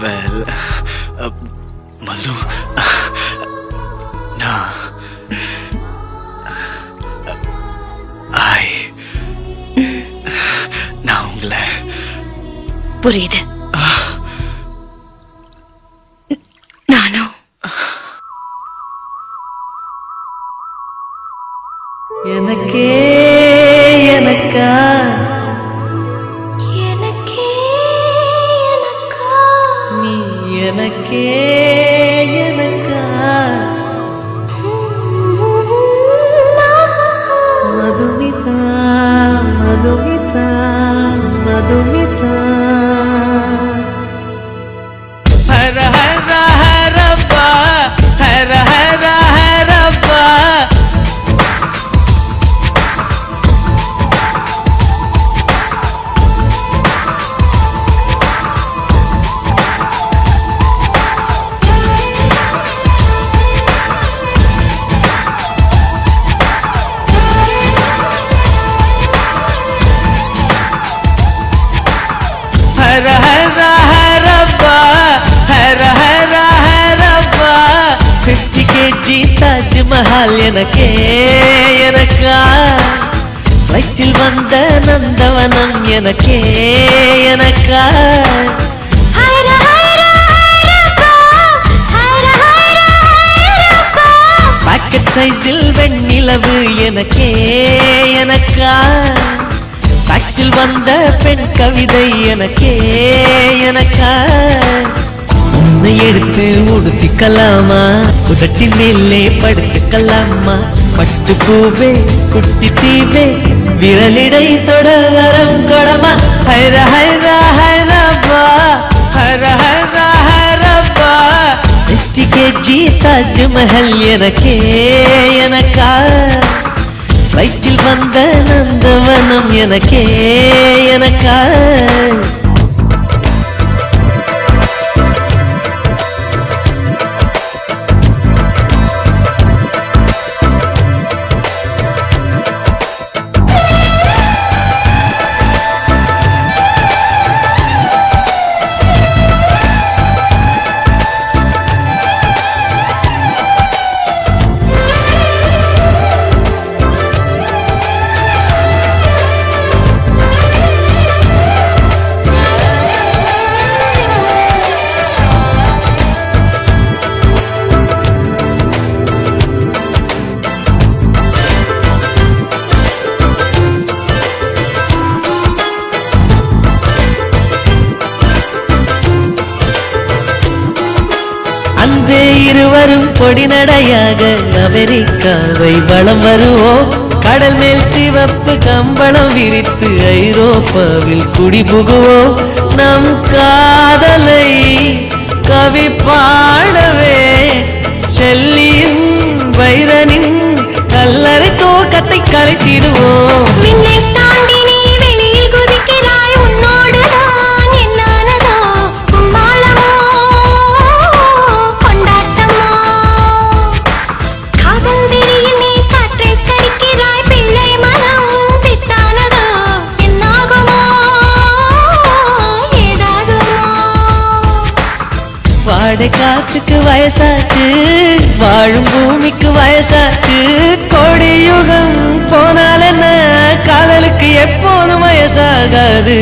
Well மது நான் ஐ நான் உங்களை புரியுது. கேஜி தாஜ்மஹால் எனக்கே எனக்கா? வயிற்றில் வந்த நந்தவனம் எனக்கே எனக்கா? பாக்கெட் சைஸில் வெண்ணிலவு எனக்கே எனக்கா? டாக்ஸில் வந்த பெண் கவிதை எனக்கே எனக்கா? எடுத்து உடுத்திக்கலாமா? உதட்டி மேலே படுத்துக்கலாமா? பட்டு பூவே குட்டி தீவே விரலிடை தொட வரம் கொடமா ஹைர ஹைரா ஹைரப்பா ஹைர ஹைரா ஹைரப்பா. வெற்றி கேஜி தாஜ்மஹல் எனக்கே எனக்கா? வயிற்றில் வந்த நந்தவனம் எனக்கே எனக்கா? பொடி நடையாக அமெரிக்காவை வளம் வருவோம். கடல் மேல் சிவப்பு கம்பளம் விரித்து ஐரோப்பாவில் குடிபுகுவோம் நம் காதலை கவி பாடவே வயசாச்சு வாழும் பூமிக்கு வயசாச்சு கோடி யுகம் போனால் என்ன? காதலுக்கு எப்போதும் வயசாகாது.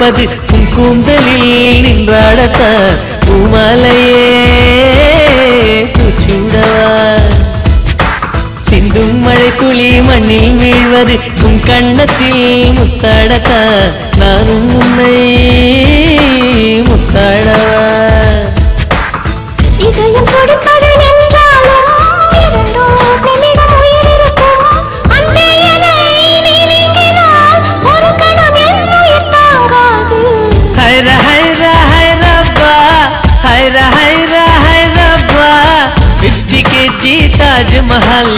நிற்பது உன் கூந்தலில் நின்றாடத்த? பூமாலையே பூச்சூடவா சிந்தும் மழை துளி மண்ணில் வீழ்வது உன் கண்ணத்தில் முத்தாடத்த? நானும் உன்னை முத்தாடவா? இதயம் கொடுப்பது என்றாலும்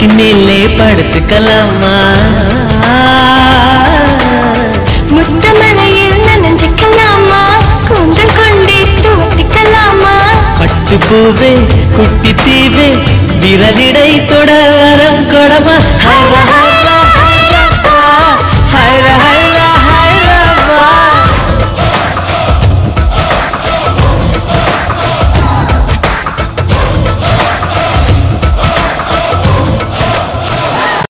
உதட்டி மேலே படுத்துக்கலாமா? முத்தமழையில் நனைஞ்சுக்கலாமா கூந்தல் கொண்டே துவட்டிக்கலாமா பட்டு பூவே குட்டி தீவே விரலிடை தொட வரம் கொடமா?